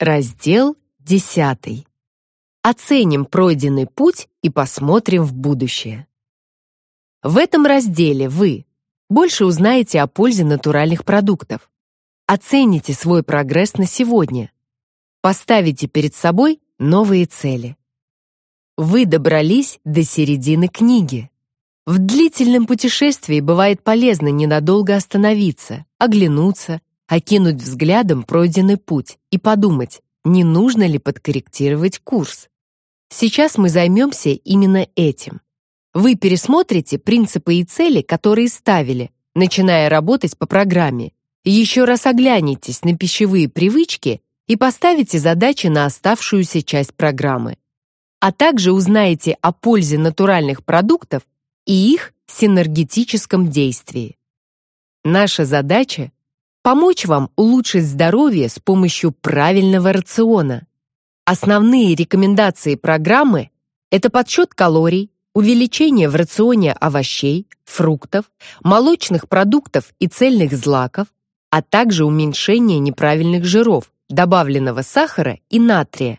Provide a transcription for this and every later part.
Раздел 10. Оценим пройденный путь и посмотрим в будущее. В этом разделе вы больше узнаете о пользе натуральных продуктов, оцените свой прогресс на сегодня, поставите перед собой новые цели. Вы добрались до середины книги. В длительном путешествии бывает полезно ненадолго остановиться, оглянуться, окинуть взглядом пройденный путь и подумать, не нужно ли подкорректировать курс. Сейчас мы займемся именно этим. Вы пересмотрите принципы и цели, которые ставили, начиная работать по программе, еще раз оглянетесь на пищевые привычки и поставите задачи на оставшуюся часть программы. А также узнаете о пользе натуральных продуктов и их синергетическом действии. Наша задача помочь вам улучшить здоровье с помощью правильного рациона. Основные рекомендации программы – это подсчет калорий, увеличение в рационе овощей, фруктов, молочных продуктов и цельных злаков, а также уменьшение неправильных жиров, добавленного сахара и натрия.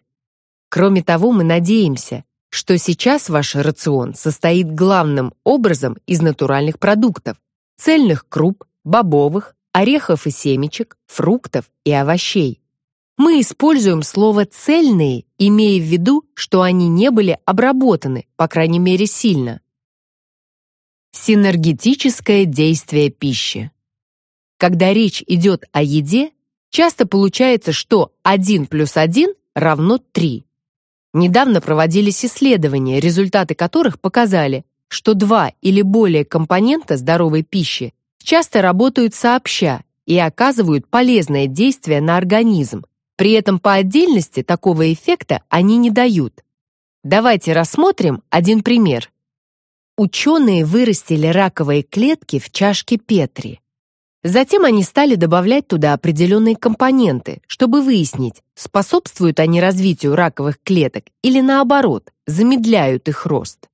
Кроме того, мы надеемся, что сейчас ваш рацион состоит главным образом из натуральных продуктов, цельных круп, бобовых, орехов и семечек, фруктов и овощей. Мы используем слово «цельные», имея в виду, что они не были обработаны, по крайней мере, сильно. Синергетическое действие пищи. Когда речь идет о еде, часто получается, что 1 плюс 1 равно 3. Недавно проводились исследования, результаты которых показали, что два или более компонента здоровой пищи часто работают сообща и оказывают полезное действие на организм. При этом по отдельности такого эффекта они не дают. Давайте рассмотрим один пример. Ученые вырастили раковые клетки в чашке Петри. Затем они стали добавлять туда определенные компоненты, чтобы выяснить, способствуют они развитию раковых клеток или наоборот, замедляют их рост.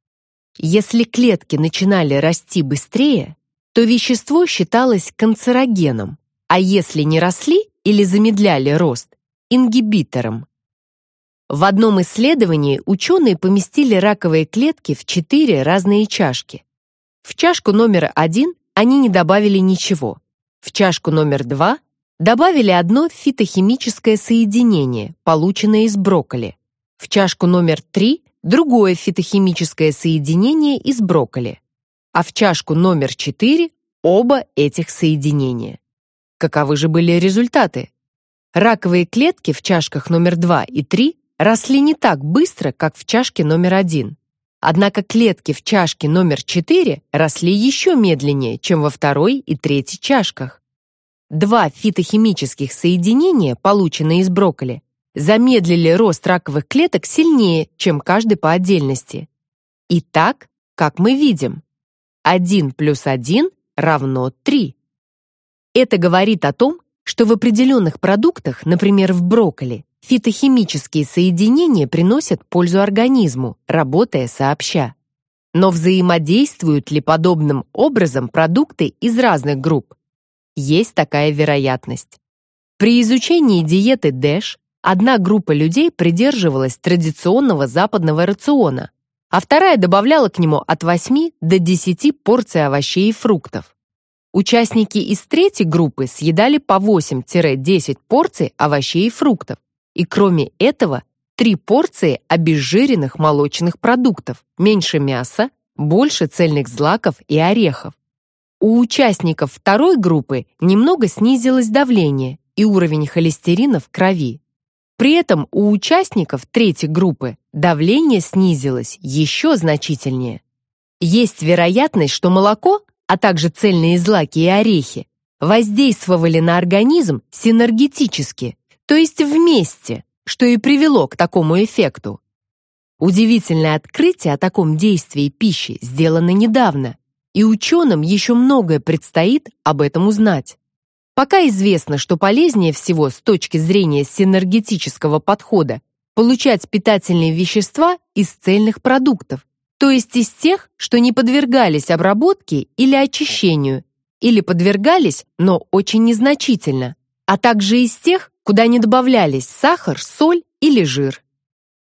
Если клетки начинали расти быстрее, то вещество считалось канцерогеном, а если не росли или замедляли рост, ингибитором. В одном исследовании ученые поместили раковые клетки в четыре разные чашки. В чашку номер один они не добавили ничего. В чашку номер два добавили одно фитохимическое соединение, полученное из брокколи. В чашку номер три другое фитохимическое соединение из брокколи а в чашку номер 4 оба этих соединения. Каковы же были результаты? Раковые клетки в чашках номер 2 и 3 росли не так быстро, как в чашке номер 1. Однако клетки в чашке номер 4 росли еще медленнее, чем во второй и третьей чашках. Два фитохимических соединения, полученные из брокколи, замедлили рост раковых клеток сильнее, чем каждый по отдельности. Итак, как мы видим, 1 плюс 1 равно 3. Это говорит о том, что в определенных продуктах, например, в брокколи, фитохимические соединения приносят пользу организму, работая сообща. Но взаимодействуют ли подобным образом продукты из разных групп? Есть такая вероятность. При изучении диеты DASH одна группа людей придерживалась традиционного западного рациона, а вторая добавляла к нему от 8 до 10 порций овощей и фруктов. Участники из третьей группы съедали по 8-10 порций овощей и фруктов, и кроме этого три порции обезжиренных молочных продуктов, меньше мяса, больше цельных злаков и орехов. У участников второй группы немного снизилось давление и уровень холестерина в крови. При этом у участников третьей группы давление снизилось еще значительнее. Есть вероятность, что молоко, а также цельные злаки и орехи, воздействовали на организм синергетически, то есть вместе, что и привело к такому эффекту. Удивительное открытие о таком действии пищи сделано недавно, и ученым еще многое предстоит об этом узнать. Пока известно, что полезнее всего с точки зрения синергетического подхода получать питательные вещества из цельных продуктов, то есть из тех, что не подвергались обработке или очищению, или подвергались, но очень незначительно, а также из тех, куда не добавлялись сахар, соль или жир.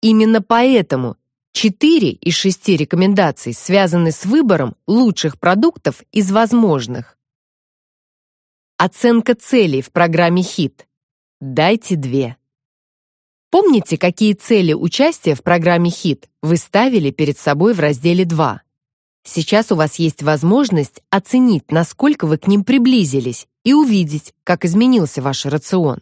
Именно поэтому 4 из 6 рекомендаций связаны с выбором лучших продуктов из возможных. Оценка целей в программе HIT. Дайте две. Помните, какие цели участия в программе HIT вы ставили перед собой в разделе 2? Сейчас у вас есть возможность оценить, насколько вы к ним приблизились и увидеть, как изменился ваш рацион.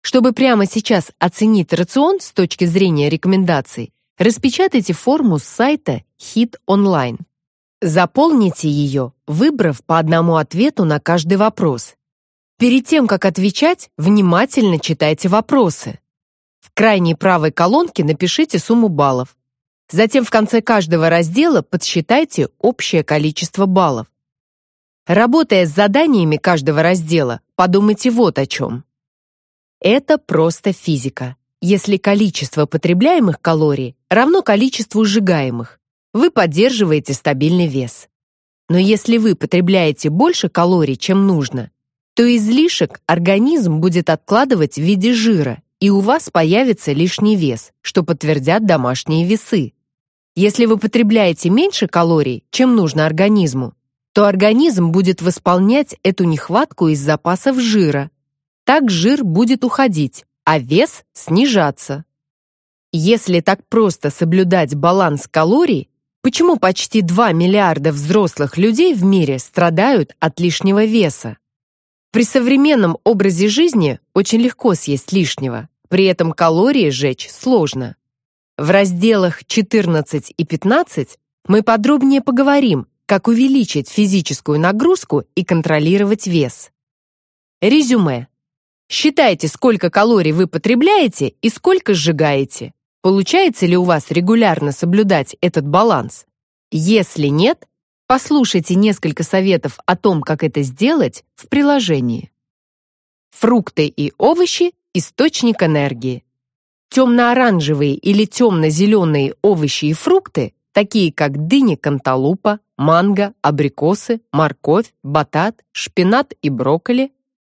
Чтобы прямо сейчас оценить рацион с точки зрения рекомендаций, распечатайте форму с сайта HIT Online. Заполните ее, выбрав по одному ответу на каждый вопрос. Перед тем, как отвечать, внимательно читайте вопросы. В крайней правой колонке напишите сумму баллов. Затем в конце каждого раздела подсчитайте общее количество баллов. Работая с заданиями каждого раздела, подумайте вот о чем. Это просто физика. Если количество потребляемых калорий равно количеству сжигаемых, вы поддерживаете стабильный вес. Но если вы потребляете больше калорий, чем нужно, то излишек организм будет откладывать в виде жира, и у вас появится лишний вес, что подтвердят домашние весы. Если вы потребляете меньше калорий, чем нужно организму, то организм будет восполнять эту нехватку из запасов жира. Так жир будет уходить, а вес снижаться. Если так просто соблюдать баланс калорий, почему почти 2 миллиарда взрослых людей в мире страдают от лишнего веса? При современном образе жизни очень легко съесть лишнего, при этом калории сжечь сложно. В разделах 14 и 15 мы подробнее поговорим, как увеличить физическую нагрузку и контролировать вес. Резюме. Считайте, сколько калорий вы потребляете и сколько сжигаете. Получается ли у вас регулярно соблюдать этот баланс? Если нет, послушайте несколько советов о том, как это сделать в приложении. Фрукты и овощи – источник энергии. Темно-оранжевые или темно-зеленые овощи и фрукты, такие как дыни канталупа, манго, абрикосы, морковь, батат, шпинат и брокколи,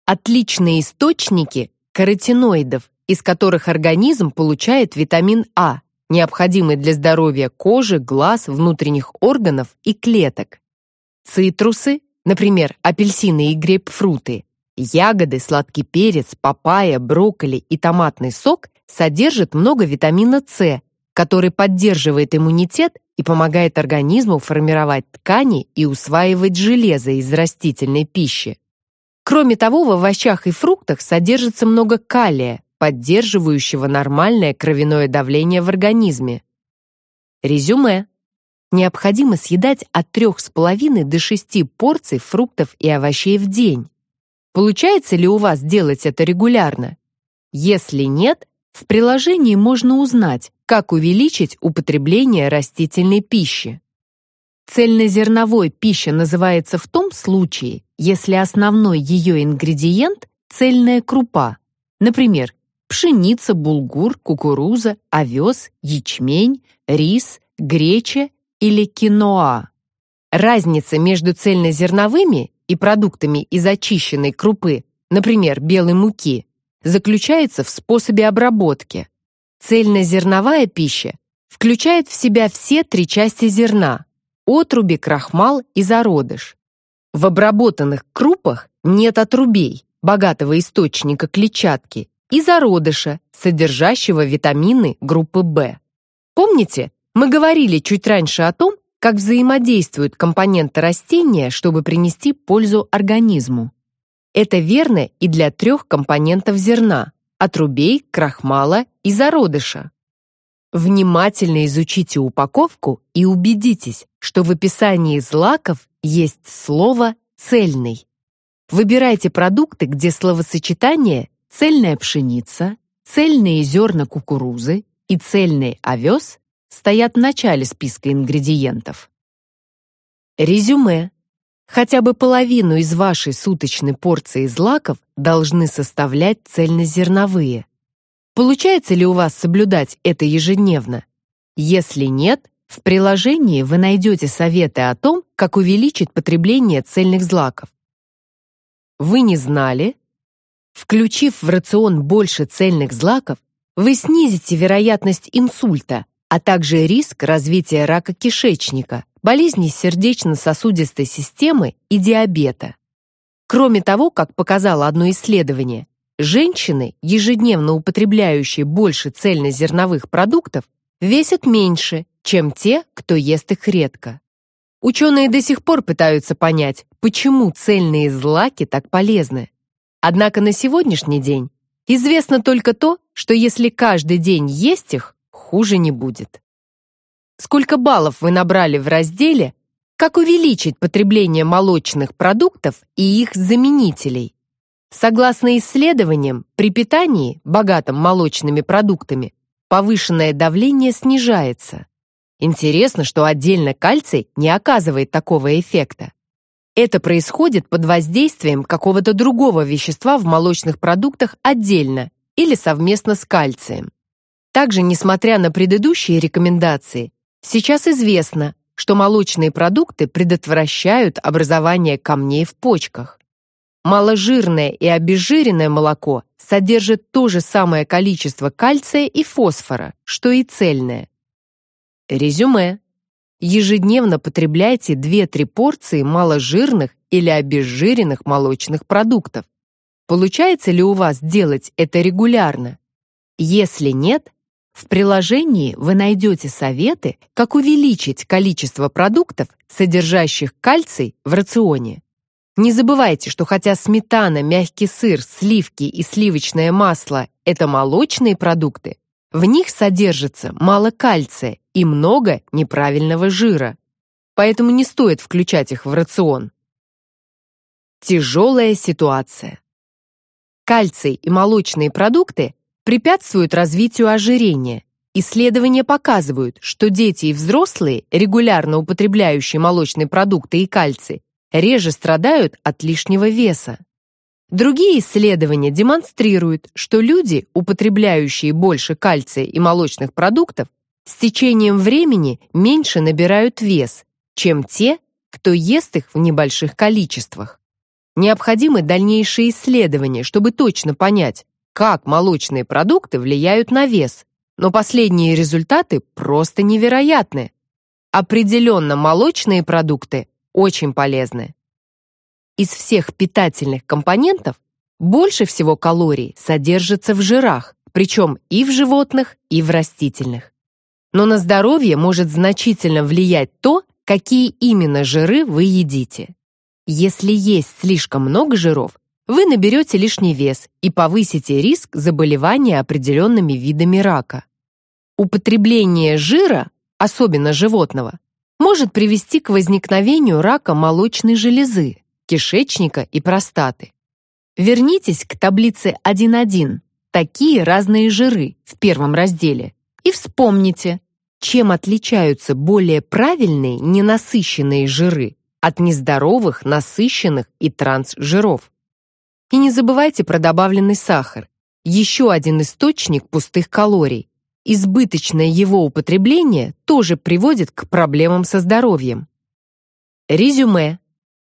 отличные источники каротиноидов, из которых организм получает витамин А, необходимый для здоровья кожи, глаз, внутренних органов и клеток. Цитрусы, например, апельсины и грейпфруты, ягоды, сладкий перец, папайя, брокколи и томатный сок содержит много витамина С, который поддерживает иммунитет и помогает организму формировать ткани и усваивать железо из растительной пищи. Кроме того, в овощах и фруктах содержится много калия, поддерживающего нормальное кровяное давление в организме. Резюме. Необходимо съедать от 3,5 до 6 порций фруктов и овощей в день. Получается ли у вас делать это регулярно? Если нет, в приложении можно узнать, как увеличить употребление растительной пищи. Цельнозерновой пища называется в том случае, если основной ее ингредиент – цельная крупа, например, пшеница, булгур, кукуруза, овес, ячмень, рис, греча или киноа. Разница между цельнозерновыми и продуктами из очищенной крупы, например, белой муки, заключается в способе обработки. Цельнозерновая пища включает в себя все три части зерна – отруби, крахмал и зародыш. В обработанных крупах нет отрубей, богатого источника клетчатки, и зародыша, содержащего витамины группы В. Помните, мы говорили чуть раньше о том, как взаимодействуют компоненты растения, чтобы принести пользу организму. Это верно и для трех компонентов зерна – отрубей, крахмала и зародыша. Внимательно изучите упаковку и убедитесь, что в описании злаков есть слово «цельный». Выбирайте продукты, где словосочетание «цельная пшеница», «цельные зерна кукурузы» и «цельный овес» стоят в начале списка ингредиентов. Резюме. Хотя бы половину из вашей суточной порции злаков должны составлять цельнозерновые. Получается ли у вас соблюдать это ежедневно? Если нет, в приложении вы найдете советы о том, как увеличить потребление цельных злаков. Вы не знали? Включив в рацион больше цельных злаков, вы снизите вероятность инсульта, а также риск развития рака кишечника, болезней сердечно-сосудистой системы и диабета. Кроме того, как показало одно исследование, женщины, ежедневно употребляющие больше цельнозерновых продуктов, весят меньше, чем те, кто ест их редко. Ученые до сих пор пытаются понять, почему цельные злаки так полезны. Однако на сегодняшний день известно только то, что если каждый день есть их, хуже не будет. Сколько баллов вы набрали в разделе «Как увеличить потребление молочных продуктов и их заменителей»? Согласно исследованиям, при питании, богатом молочными продуктами, повышенное давление снижается. Интересно, что отдельно кальций не оказывает такого эффекта. Это происходит под воздействием какого-то другого вещества в молочных продуктах отдельно или совместно с кальцием. Также, несмотря на предыдущие рекомендации, сейчас известно, что молочные продукты предотвращают образование камней в почках. Маложирное и обезжиренное молоко содержит то же самое количество кальция и фосфора, что и цельное. Резюме. Ежедневно потребляйте 2-3 порции маложирных или обезжиренных молочных продуктов. Получается ли у вас делать это регулярно? Если нет, в приложении вы найдете советы, как увеличить количество продуктов, содержащих кальций в рационе. Не забывайте, что хотя сметана, мягкий сыр, сливки и сливочное масло – это молочные продукты, в них содержится мало кальция и много неправильного жира. Поэтому не стоит включать их в рацион. Тяжелая ситуация. Кальций и молочные продукты препятствуют развитию ожирения. Исследования показывают, что дети и взрослые, регулярно употребляющие молочные продукты и кальций, реже страдают от лишнего веса. Другие исследования демонстрируют, что люди, употребляющие больше кальция и молочных продуктов, с течением времени меньше набирают вес, чем те, кто ест их в небольших количествах. Необходимы дальнейшие исследования, чтобы точно понять, как молочные продукты влияют на вес, но последние результаты просто невероятны. Определенно молочные продукты очень полезны. Из всех питательных компонентов больше всего калорий содержится в жирах, причем и в животных, и в растительных. Но на здоровье может значительно влиять то, какие именно жиры вы едите. Если есть слишком много жиров, вы наберете лишний вес и повысите риск заболевания определенными видами рака. Употребление жира, особенно животного, может привести к возникновению рака молочной железы, кишечника и простаты. Вернитесь к таблице 1.1 «Такие разные жиры» в первом разделе и вспомните, чем отличаются более правильные ненасыщенные жиры от нездоровых, насыщенных и трансжиров. И не забывайте про добавленный сахар, еще один источник пустых калорий. Избыточное его употребление тоже приводит к проблемам со здоровьем. Резюме.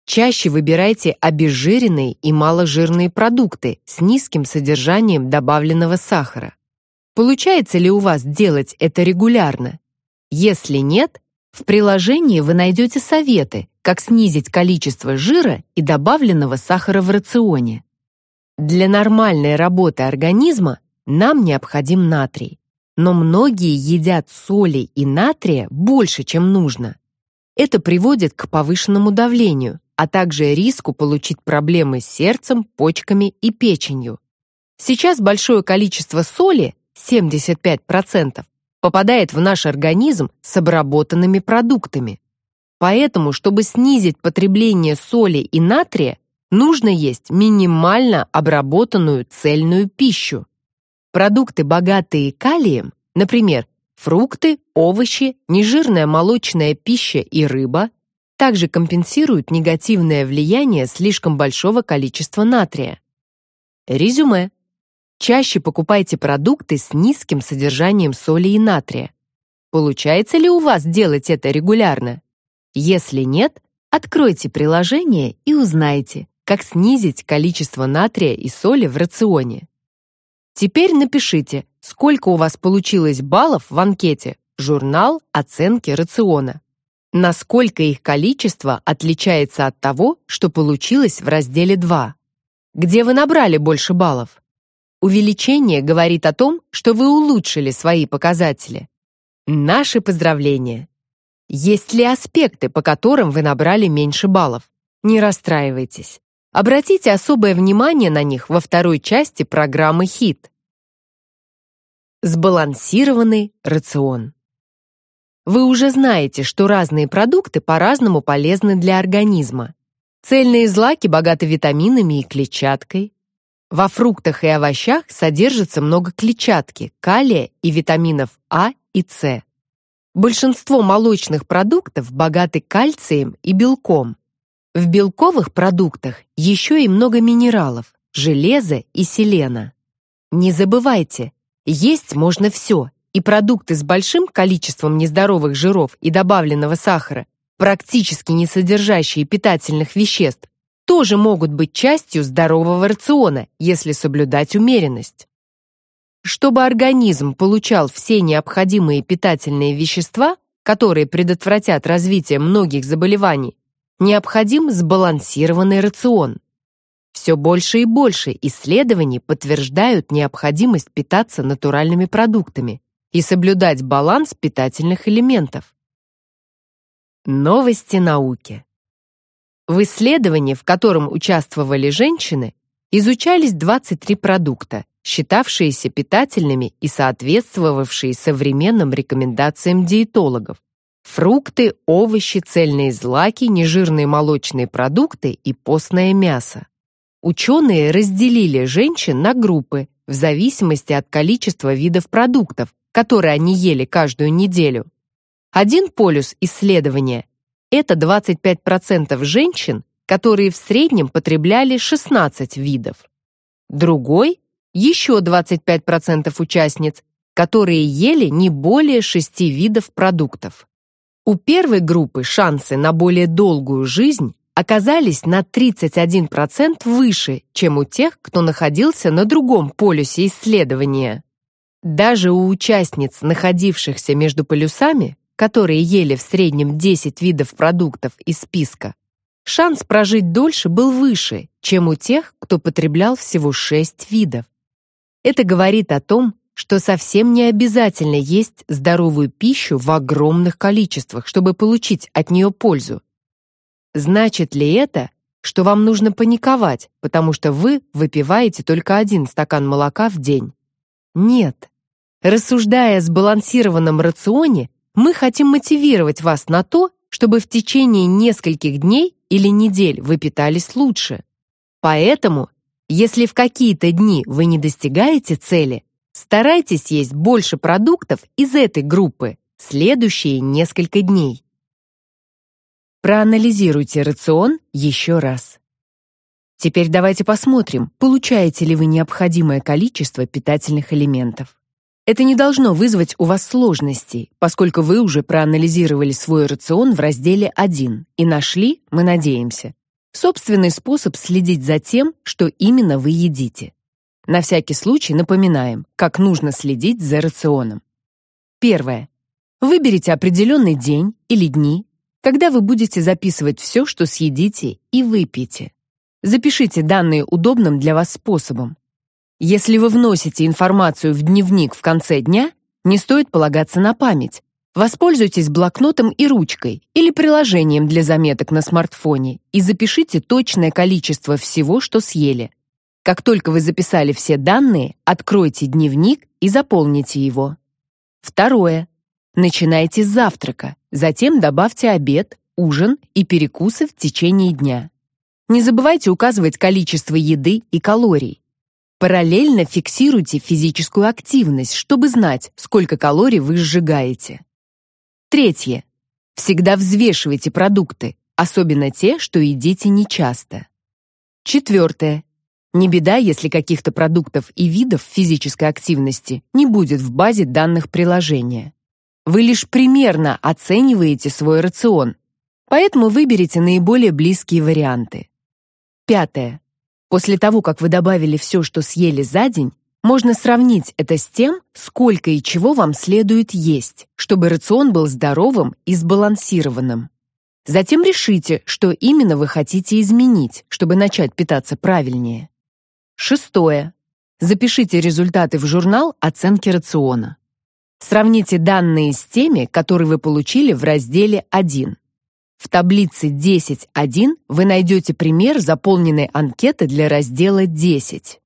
Чаще выбирайте обезжиренные и маложирные продукты с низким содержанием добавленного сахара. Получается ли у вас делать это регулярно? Если нет, в приложении вы найдете советы, как снизить количество жира и добавленного сахара в рационе. Для нормальной работы организма нам необходим натрий, но многие едят соли и натрия больше, чем нужно. Это приводит к повышенному давлению, а также риску получить проблемы с сердцем, почками и печенью. Сейчас большое количество соли, 75%, попадает в наш организм с обработанными продуктами. Поэтому, чтобы снизить потребление соли и натрия, нужно есть минимально обработанную цельную пищу. Продукты, богатые калием, например, фрукты, овощи, нежирная молочная пища и рыба, также компенсируют негативное влияние слишком большого количества натрия. Резюме. Чаще покупайте продукты с низким содержанием соли и натрия. Получается ли у вас делать это регулярно? Если нет, откройте приложение и узнайте, как снизить количество натрия и соли в рационе. Теперь напишите, сколько у вас получилось баллов в анкете «Журнал оценки рациона». Насколько их количество отличается от того, что получилось в разделе 2? Где вы набрали больше баллов? Увеличение говорит о том, что вы улучшили свои показатели. Наши поздравления! Есть ли аспекты, по которым вы набрали меньше баллов? Не расстраивайтесь. Обратите особое внимание на них во второй части программы «Хит». Сбалансированный рацион. Вы уже знаете, что разные продукты по-разному полезны для организма. Цельные злаки богаты витаминами и клетчаткой. Во фруктах и овощах содержится много клетчатки, калия и витаминов А и С. Большинство молочных продуктов богаты кальцием и белком. В белковых продуктах еще и много минералов, железа и селена. Не забывайте, есть можно все, и продукты с большим количеством нездоровых жиров и добавленного сахара, практически не содержащие питательных веществ, тоже могут быть частью здорового рациона, если соблюдать умеренность. Чтобы организм получал все необходимые питательные вещества, которые предотвратят развитие многих заболеваний, необходим сбалансированный рацион. Все больше и больше исследований подтверждают необходимость питаться натуральными продуктами и соблюдать баланс питательных элементов. Новости науки. В исследовании, в котором участвовали женщины, изучались 23 продукта, считавшиеся питательными и соответствовавшие современным рекомендациям диетологов. Фрукты, овощи, цельные злаки, нежирные молочные продукты и постное мясо. Ученые разделили женщин на группы в зависимости от количества видов продуктов, которые они ели каждую неделю. Один полюс исследования – это 25% женщин, которые в среднем потребляли 16 видов. Другой еще 25% участниц, которые ели не более 6 видов продуктов. У первой группы шансы на более долгую жизнь оказались на 31% выше, чем у тех, кто находился на другом полюсе исследования. Даже у участниц, находившихся между полюсами, которые ели в среднем 10 видов продуктов из списка, шанс прожить дольше был выше, чем у тех, кто потреблял всего 6 видов. Это говорит о том, что совсем не обязательно есть здоровую пищу в огромных количествах, чтобы получить от нее пользу. Значит ли это, что вам нужно паниковать, потому что вы выпиваете только один стакан молока в день? Нет. Рассуждая о сбалансированном рационе, мы хотим мотивировать вас на то, чтобы в течение нескольких дней или недель вы питались лучше. Поэтому если в какие-то дни вы не достигаете цели, старайтесь есть больше продуктов из этой группы следующие несколько дней. Проанализируйте рацион еще раз. Теперь давайте посмотрим, получаете ли вы необходимое количество питательных элементов. Это не должно вызвать у вас сложностей, поскольку вы уже проанализировали свой рацион в разделе 1 и нашли, мы надеемся, Собственный способ следить за тем, что именно вы едите. На всякий случай напоминаем, как нужно следить за рационом. Первое. Выберите определенный день или дни, когда вы будете записывать все, что съедите и выпьете. Запишите данные удобным для вас способом. Если вы вносите информацию в дневник в конце дня, не стоит полагаться на память, Воспользуйтесь блокнотом и ручкой или приложением для заметок на смартфоне и запишите точное количество всего, что съели. Как только вы записали все данные, откройте дневник и заполните его. Второе. Начинайте с завтрака, затем добавьте обед, ужин и перекусы в течение дня. Не забывайте указывать количество еды и калорий. Параллельно фиксируйте физическую активность, чтобы знать, сколько калорий вы сжигаете. Третье. Всегда взвешивайте продукты, особенно те, что едите нечасто. Четвертое. Не беда, если каких-то продуктов и видов физической активности не будет в базе данных приложения. Вы лишь примерно оцениваете свой рацион, поэтому выберите наиболее близкие варианты. Пятое. После того, как вы добавили все, что съели за день, можно сравнить это с тем, сколько и чего вам следует есть, чтобы рацион был здоровым и сбалансированным. Затем решите, что именно вы хотите изменить, чтобы начать питаться правильнее. Шестое. Запишите результаты в журнал оценки рациона. Сравните данные с теми, которые вы получили в разделе 1. В таблице 10.1 вы найдете пример заполненной анкеты для раздела 10.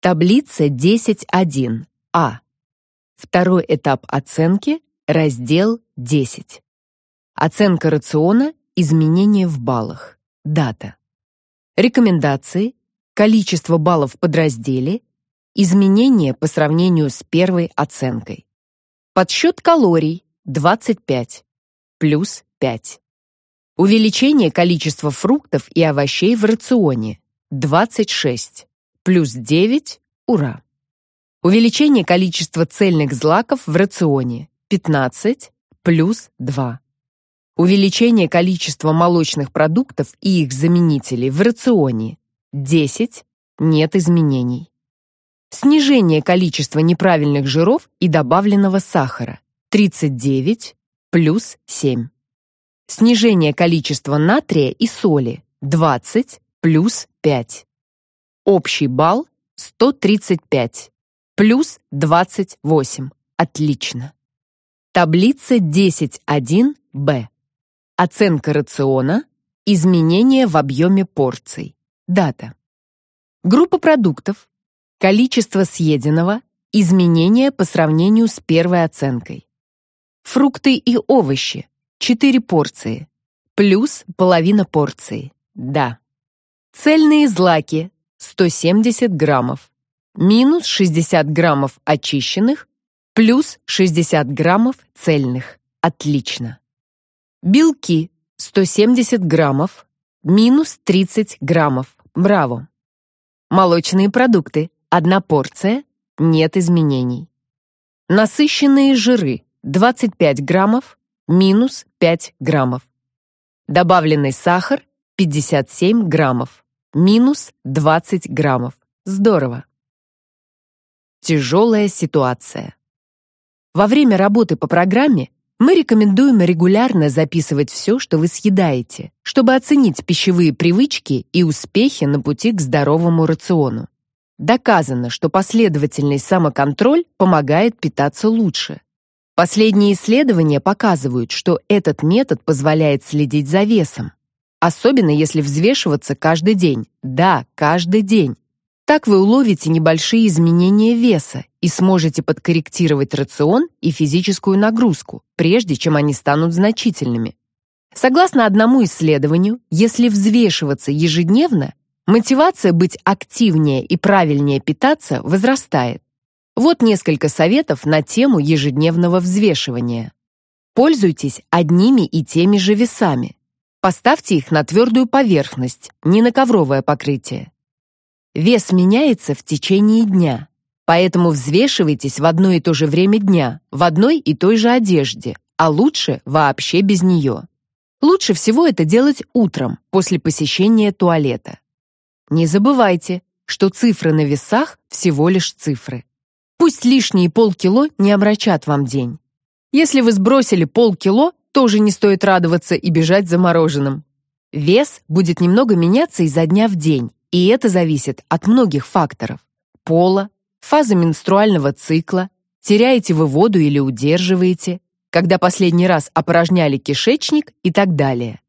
Таблица 10.1. А. Второй этап оценки, раздел 10. Оценка рациона, изменения в баллах. Дата. Рекомендации, количество баллов в подразделе, изменения по сравнению с первой оценкой. Подсчет калорий 25 плюс 5. Увеличение количества фруктов и овощей в рационе 26 плюс 9, ура. Увеличение количества цельных злаков в рационе 15 плюс 2. Увеличение количества молочных продуктов и их заменителей в рационе 10, нет изменений. Снижение количества неправильных жиров и добавленного сахара 39 плюс 7. Снижение количества натрия и соли 20 плюс 5. Общий балл 135 плюс 28. Отлично. Таблица 10.1b. Оценка рациона. Изменения в объеме порций. Дата. Группа продуктов. Количество съеденного. Изменения по сравнению с первой оценкой. Фрукты и овощи. 4 порции. Плюс половина порции. Да. Цельные злаки 170 граммов, минус 60 граммов очищенных, плюс 60 граммов цельных. Отлично. Белки 170 граммов, минус 30 граммов. Браво. Молочные продукты. Одна порция. Нет изменений. Насыщенные жиры 25 граммов, минус 5 граммов. Добавленный сахар 57 граммов минус 20 граммов. Здорово. Тяжелая ситуация. Во время работы по программе мы рекомендуем регулярно записывать все, что вы съедаете, чтобы оценить пищевые привычки и успехи на пути к здоровому рациону. Доказано, что последовательный самоконтроль помогает питаться лучше. Последние исследования показывают, что этот метод позволяет следить за весом, Особенно если взвешиваться каждый день. Да, каждый день. Так вы уловите небольшие изменения веса и сможете подкорректировать рацион и физическую нагрузку, прежде чем они станут значительными. Согласно одному исследованию, если взвешиваться ежедневно, мотивация быть активнее и правильнее питаться возрастает. Вот несколько советов на тему ежедневного взвешивания. Пользуйтесь одними и теми же весами. Поставьте их на твердую поверхность, не на ковровое покрытие. Вес меняется в течение дня, поэтому взвешивайтесь в одно и то же время дня, в одной и той же одежде, а лучше вообще без нее. Лучше всего это делать утром, после посещения туалета. Не забывайте, что цифры на весах всего лишь цифры. Пусть лишние полкило не омрачат вам день. Если вы сбросили полкило, тоже не стоит радоваться и бежать за мороженым. Вес будет немного меняться изо дня в день, и это зависит от многих факторов. Пола, фазы менструального цикла, теряете вы воду или удерживаете, когда последний раз опорожняли кишечник и так далее.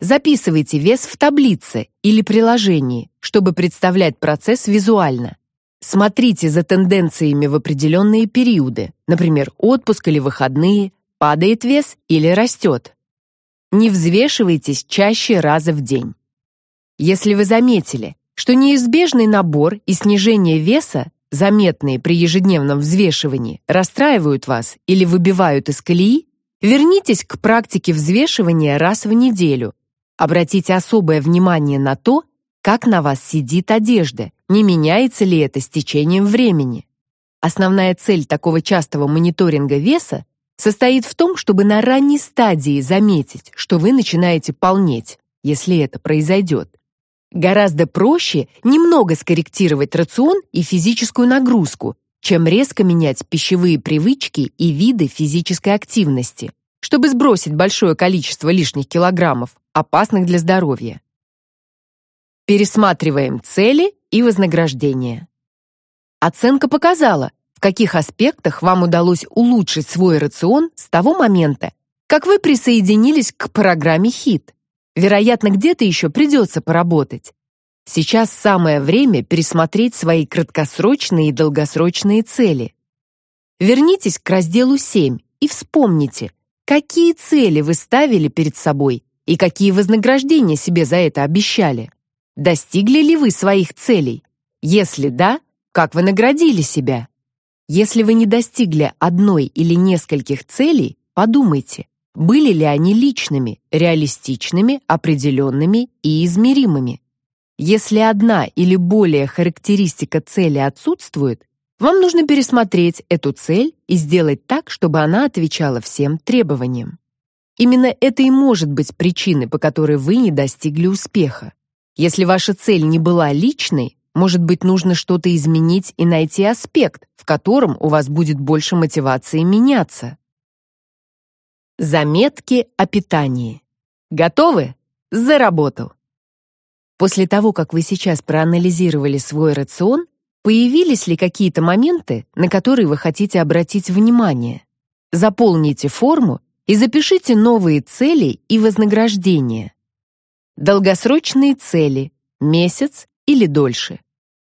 Записывайте вес в таблице или приложении, чтобы представлять процесс визуально. Смотрите за тенденциями в определенные периоды, например, отпуск или выходные, падает вес или растет. Не взвешивайтесь чаще раза в день. Если вы заметили, что неизбежный набор и снижение веса, заметные при ежедневном взвешивании, расстраивают вас или выбивают из колеи, вернитесь к практике взвешивания раз в неделю. Обратите особое внимание на то, как на вас сидит одежда, не меняется ли это с течением времени. Основная цель такого частого мониторинга веса состоит в том, чтобы на ранней стадии заметить, что вы начинаете полнеть, если это произойдет. Гораздо проще немного скорректировать рацион и физическую нагрузку, чем резко менять пищевые привычки и виды физической активности, чтобы сбросить большое количество лишних килограммов, опасных для здоровья. Пересматриваем цели и вознаграждение. Оценка показала, в каких аспектах вам удалось улучшить свой рацион с того момента, как вы присоединились к программе HIT. Вероятно, где-то еще придется поработать. Сейчас самое время пересмотреть свои краткосрочные и долгосрочные цели. Вернитесь к разделу 7 и вспомните, какие цели вы ставили перед собой и какие вознаграждения себе за это обещали. Достигли ли вы своих целей? Если да, как вы наградили себя? Если вы не достигли одной или нескольких целей, подумайте, были ли они личными, реалистичными, определенными и измеримыми. Если одна или более характеристика цели отсутствует, вам нужно пересмотреть эту цель и сделать так, чтобы она отвечала всем требованиям. Именно это и может быть причиной, по которой вы не достигли успеха. Если ваша цель не была личной, может быть, нужно что-то изменить и найти аспект, в котором у вас будет больше мотивации меняться. Заметки о питании. Готовы? За работу. После того, как вы сейчас проанализировали свой рацион, появились ли какие-то моменты, на которые вы хотите обратить внимание? Заполните форму и запишите новые цели и вознаграждения. Долгосрочные цели – месяц или дольше.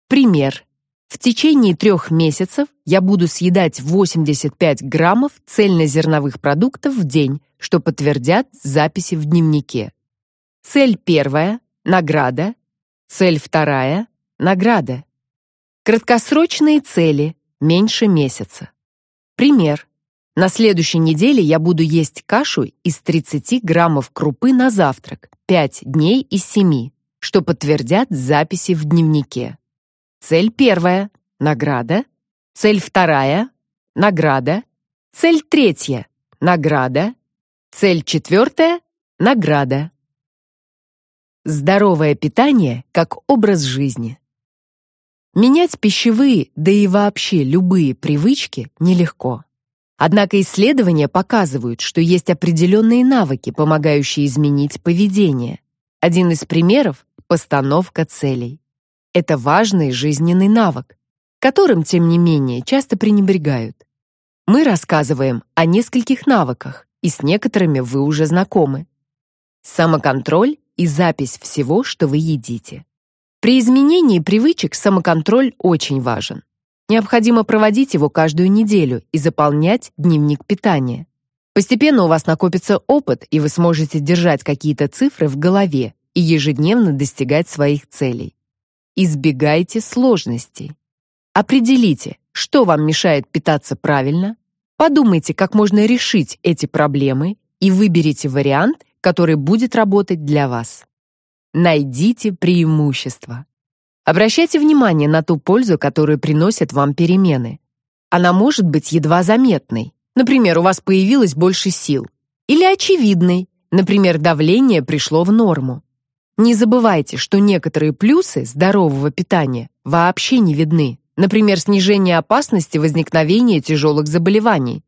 Пример. В течение трех месяцев я буду съедать 85 граммов цельнозерновых продуктов в день, что подтвердят записи в дневнике. Цель первая – награда. Цель вторая – награда. Краткосрочные цели – меньше месяца. Пример. На следующей неделе я буду есть кашу из 30 граммов крупы на завтрак, 5 дней из 7, что подтвердят записи в дневнике. Цель первая — награда. Цель вторая — награда. Цель третья — награда. Цель четвертая — награда. Здоровое питание как образ жизни. Менять пищевые, да и вообще любые привычки нелегко. Однако исследования показывают, что есть определенные навыки, помогающие изменить поведение. Один из примеров — постановка целей. Это важный жизненный навык, которым, тем не менее, часто пренебрегают. Мы рассказываем о нескольких навыках, и с некоторыми вы уже знакомы. Самоконтроль и запись всего, что вы едите. При изменении привычек самоконтроль очень важен. Необходимо проводить его каждую неделю и заполнять дневник питания. Постепенно у вас накопится опыт, и вы сможете держать какие-то цифры в голове и ежедневно достигать своих целей. Избегайте сложностей. Определите, что вам мешает питаться правильно, подумайте, как можно решить эти проблемы и выберите вариант, который будет работать для вас. Найдите преимущества. Обращайте внимание на ту пользу, которую приносят вам перемены. Она может быть едва заметной. Например, у вас появилось больше сил. Или очевидной. Например, давление пришло в норму. Не забывайте, что некоторые плюсы здорового питания вообще не видны. Например, снижение опасности возникновения тяжелых заболеваний.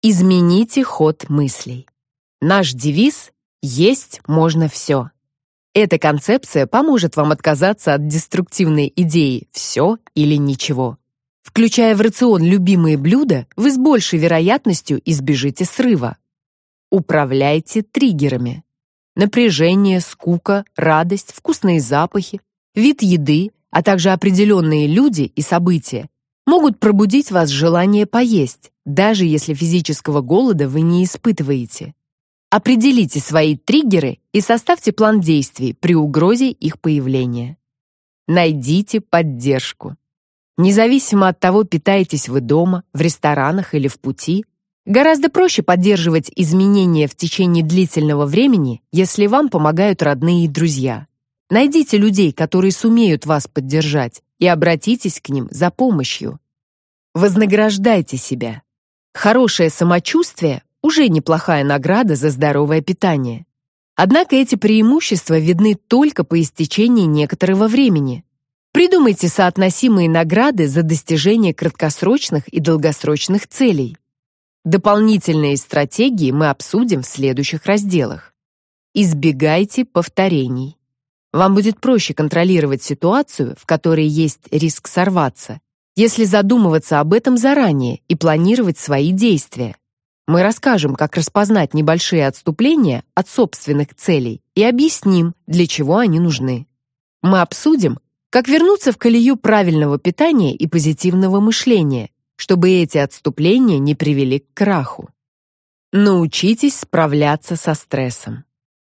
Измените ход мыслей. Наш девиз «Есть можно все». Эта концепция поможет вам отказаться от деструктивной идеи «все или ничего». Включая в рацион любимые блюда, вы с большей вероятностью избежите срыва. Управляйте триггерами. Напряжение, скука, радость, вкусные запахи, вид еды, а также определенные люди и события могут пробудить вас желание поесть, даже если физического голода вы не испытываете. Определите свои триггеры и составьте план действий при угрозе их появления. Найдите поддержку. Независимо от того, питаетесь вы дома, в ресторанах или в пути, гораздо проще поддерживать изменения в течение длительного времени, если вам помогают родные и друзья. Найдите людей, которые сумеют вас поддержать, и обратитесь к ним за помощью. Вознаграждайте себя. Хорошее самочувствие уже неплохая награда за здоровое питание. Однако эти преимущества видны только по истечении некоторого времени. Придумайте соотносимые награды за достижение краткосрочных и долгосрочных целей. Дополнительные стратегии мы обсудим в следующих разделах. Избегайте повторений. Вам будет проще контролировать ситуацию, в которой есть риск сорваться, если задумываться об этом заранее и планировать свои действия. Мы расскажем, как распознать небольшие отступления от собственных целей и объясним, для чего они нужны. Мы обсудим, как вернуться в колею правильного питания и позитивного мышления, чтобы эти отступления не привели к краху. Научитесь справляться со стрессом.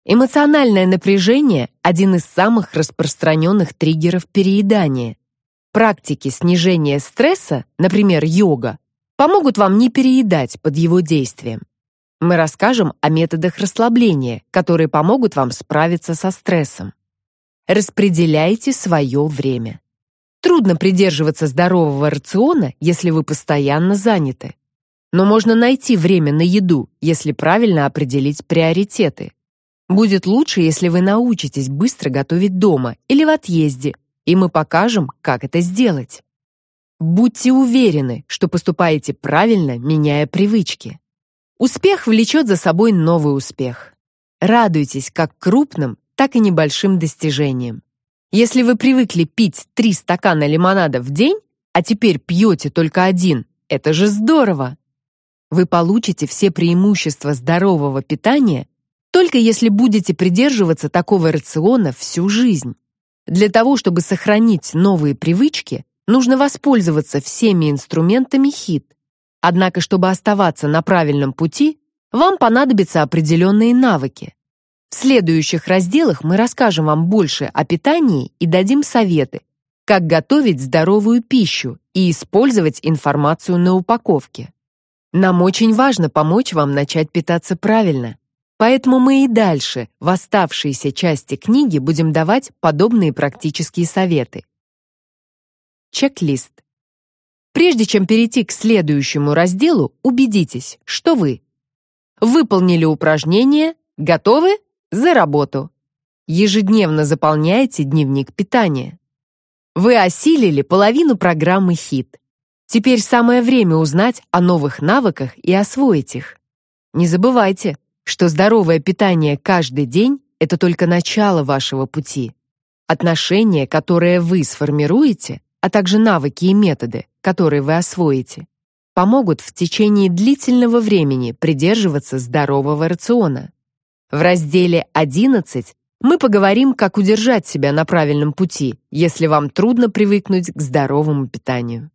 Эмоциональное напряжение – один из самых распространенных триггеров переедания. Практики снижения стресса, например, йога, помогут вам не переедать под его действием. Мы расскажем о методах расслабления, которые помогут вам справиться со стрессом. Распределяйте свое время. Трудно придерживаться здорового рациона, если вы постоянно заняты. Но можно найти время на еду, если правильно определить приоритеты. Будет лучше, если вы научитесь быстро готовить дома или в отъезде, и мы покажем, как это сделать. Будьте уверены, что поступаете правильно, меняя привычки. Успех влечет за собой новый успех. Радуйтесь как крупным, так и небольшим достижениям. Если вы привыкли пить три стакана лимонада в день, а теперь пьете только один, это же здорово! Вы получите все преимущества здорового питания только если будете придерживаться такого рациона всю жизнь. Для того, чтобы сохранить новые привычки, нужно воспользоваться всеми инструментами хит. Однако, чтобы оставаться на правильном пути, вам понадобятся определенные навыки. В следующих разделах мы расскажем вам больше о питании и дадим советы, как готовить здоровую пищу и использовать информацию на упаковке. Нам очень важно помочь вам начать питаться правильно, поэтому мы и дальше в оставшейся части книги будем давать подобные практические советы. Чек-лист. Прежде чем перейти к следующему разделу, убедитесь, что вы выполнили упражнение, готовы за работу. Ежедневно заполняйте дневник питания. Вы осилили половину программы ХИТ. Теперь самое время узнать о новых навыках и освоить их. Не забывайте, что здоровое питание каждый день – это только начало вашего пути. Отношения, которые вы сформируете, а также навыки и методы, которые вы освоите, помогут в течение длительного времени придерживаться здорового рациона. В разделе 11 мы поговорим, как удержать себя на правильном пути, если вам трудно привыкнуть к здоровому питанию.